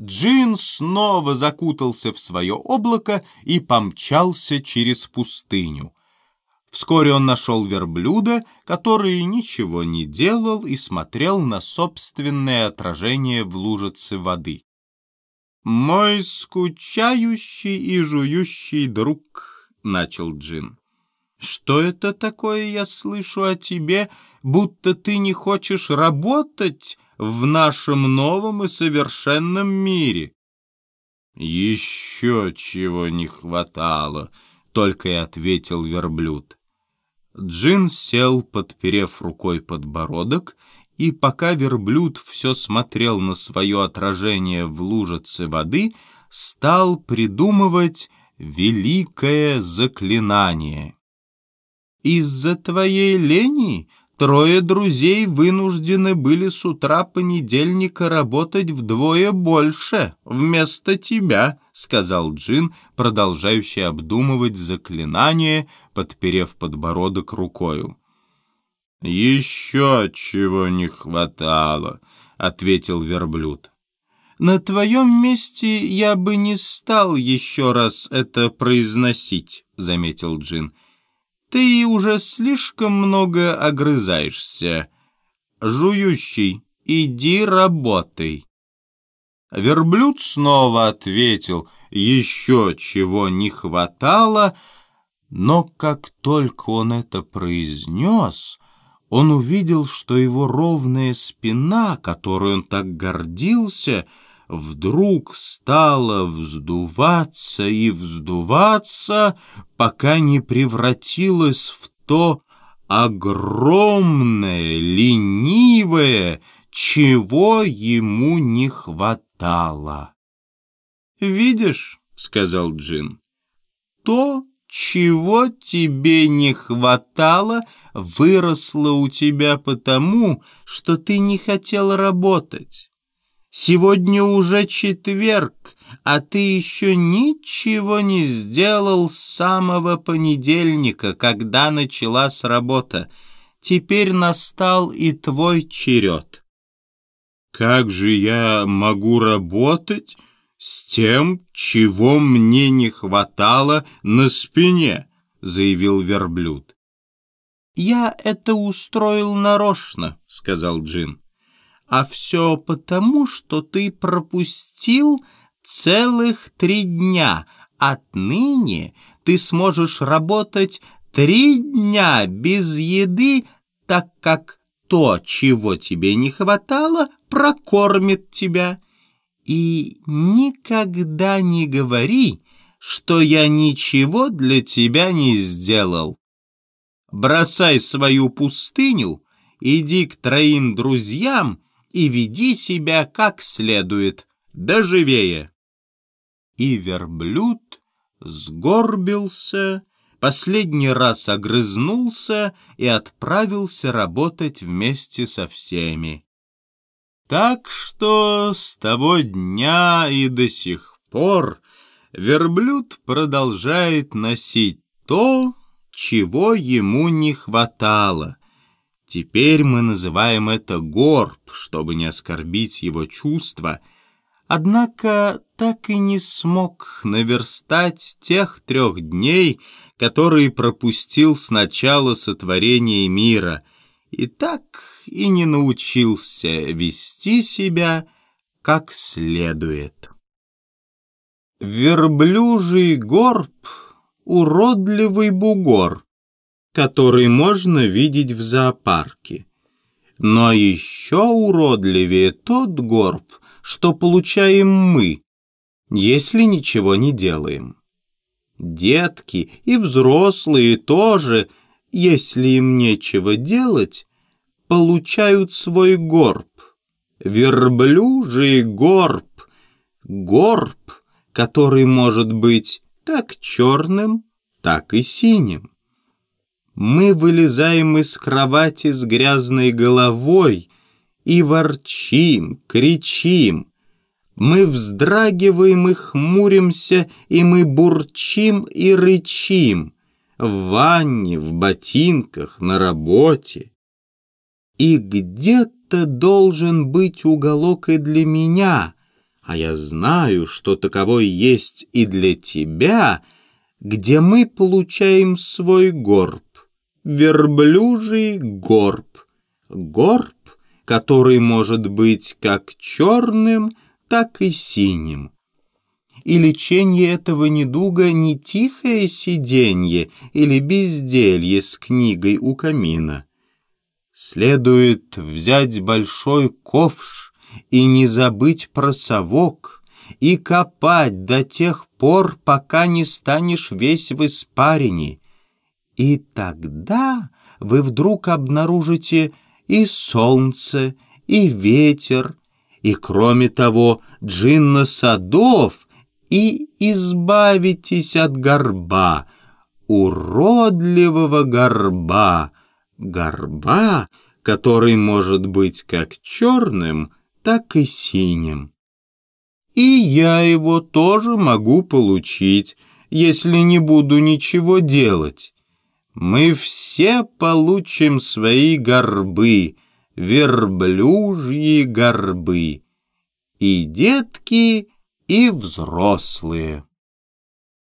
Джин снова закутался в свое облако и помчался через пустыню. Вскоре он нашел верблюда, который ничего не делал и смотрел на собственное отражение в лужице воды. «Мой скучающий и жующий друг», — начал Джин. «Что это такое я слышу о тебе, будто ты не хочешь работать в нашем новом и совершенном мире?» «Еще чего не хватало», — только и ответил верблюд. Джин сел, подперев рукой подбородок, и пока верблюд все смотрел на свое отражение в лужице воды, стал придумывать великое заклинание. «Из-за твоей лени Трое друзей вынуждены были с утра понедельника работать вдвое больше вместо тебя, — сказал Джин, продолжающий обдумывать заклинание, подперев подбородок рукою. — Еще чего не хватало, — ответил верблюд. — На твоем месте я бы не стал еще раз это произносить, — заметил Джин. — ты уже слишком много огрызаешься. Жующий, иди работай. Верблюд снова ответил, еще чего не хватало, но как только он это произнес, он увидел, что его ровная спина, которой он так гордился, вдруг стала вздуваться и вздуваться, пока не превратилась в то огромное, ленивое, чего ему не хватало. «Видишь», — сказал Джин, — «то, чего тебе не хватало, выросло у тебя потому, что ты не хотел работать». Сегодня уже четверг, а ты еще ничего не сделал с самого понедельника, когда началась работа. Теперь настал и твой черед. Как же я могу работать с тем, чего мне не хватало на спине, заявил верблюд. Я это устроил нарочно, сказал Джин а все потому, что ты пропустил целых три дня. Отныне ты сможешь работать три дня без еды, так как то, чего тебе не хватало, прокормит тебя. И никогда не говори, что я ничего для тебя не сделал. Бросай свою пустыню, иди к троим друзьям и веди себя как следует, да живее. И верблюд сгорбился, последний раз огрызнулся и отправился работать вместе со всеми. Так что с того дня и до сих пор верблюд продолжает носить то, чего ему не хватало, Теперь мы называем это горб, чтобы не оскорбить его чувства, однако так и не смог наверстать тех трех дней, которые пропустил с начала сотворения мира, и так и не научился вести себя как следует. Верблюжий горб — уродливый бугор, который можно видеть в зоопарке. Но еще уродливее тот горб, что получаем мы, если ничего не делаем. Детки и взрослые тоже, если им нечего делать, получают свой горб. Верблюжий горб. Горб, который может быть как черным, так и синим мы вылезаем из кровати с грязной головой и ворчим, кричим. Мы вздрагиваем и хмуримся, и мы бурчим и рычим в ванне, в ботинках, на работе. И где-то должен быть уголок и для меня, а я знаю, что таковой есть и для тебя, где мы получаем свой горб, верблюжий горб, горб, который может быть как черным, так и синим. И лечение этого недуга не тихое сиденье или безделье с книгой у камина. Следует взять большой ковш и не забыть про совок, и копать до тех пор, пока не станешь весь в испарине. И тогда вы вдруг обнаружите и солнце, и ветер, и, кроме того, джинна садов, и избавитесь от горба, уродливого горба, горба, который может быть как черным, так и синим. И я его тоже могу получить, если не буду ничего делать. Мы все получим свои горбы, верблюжьи горбы, и детки, и взрослые.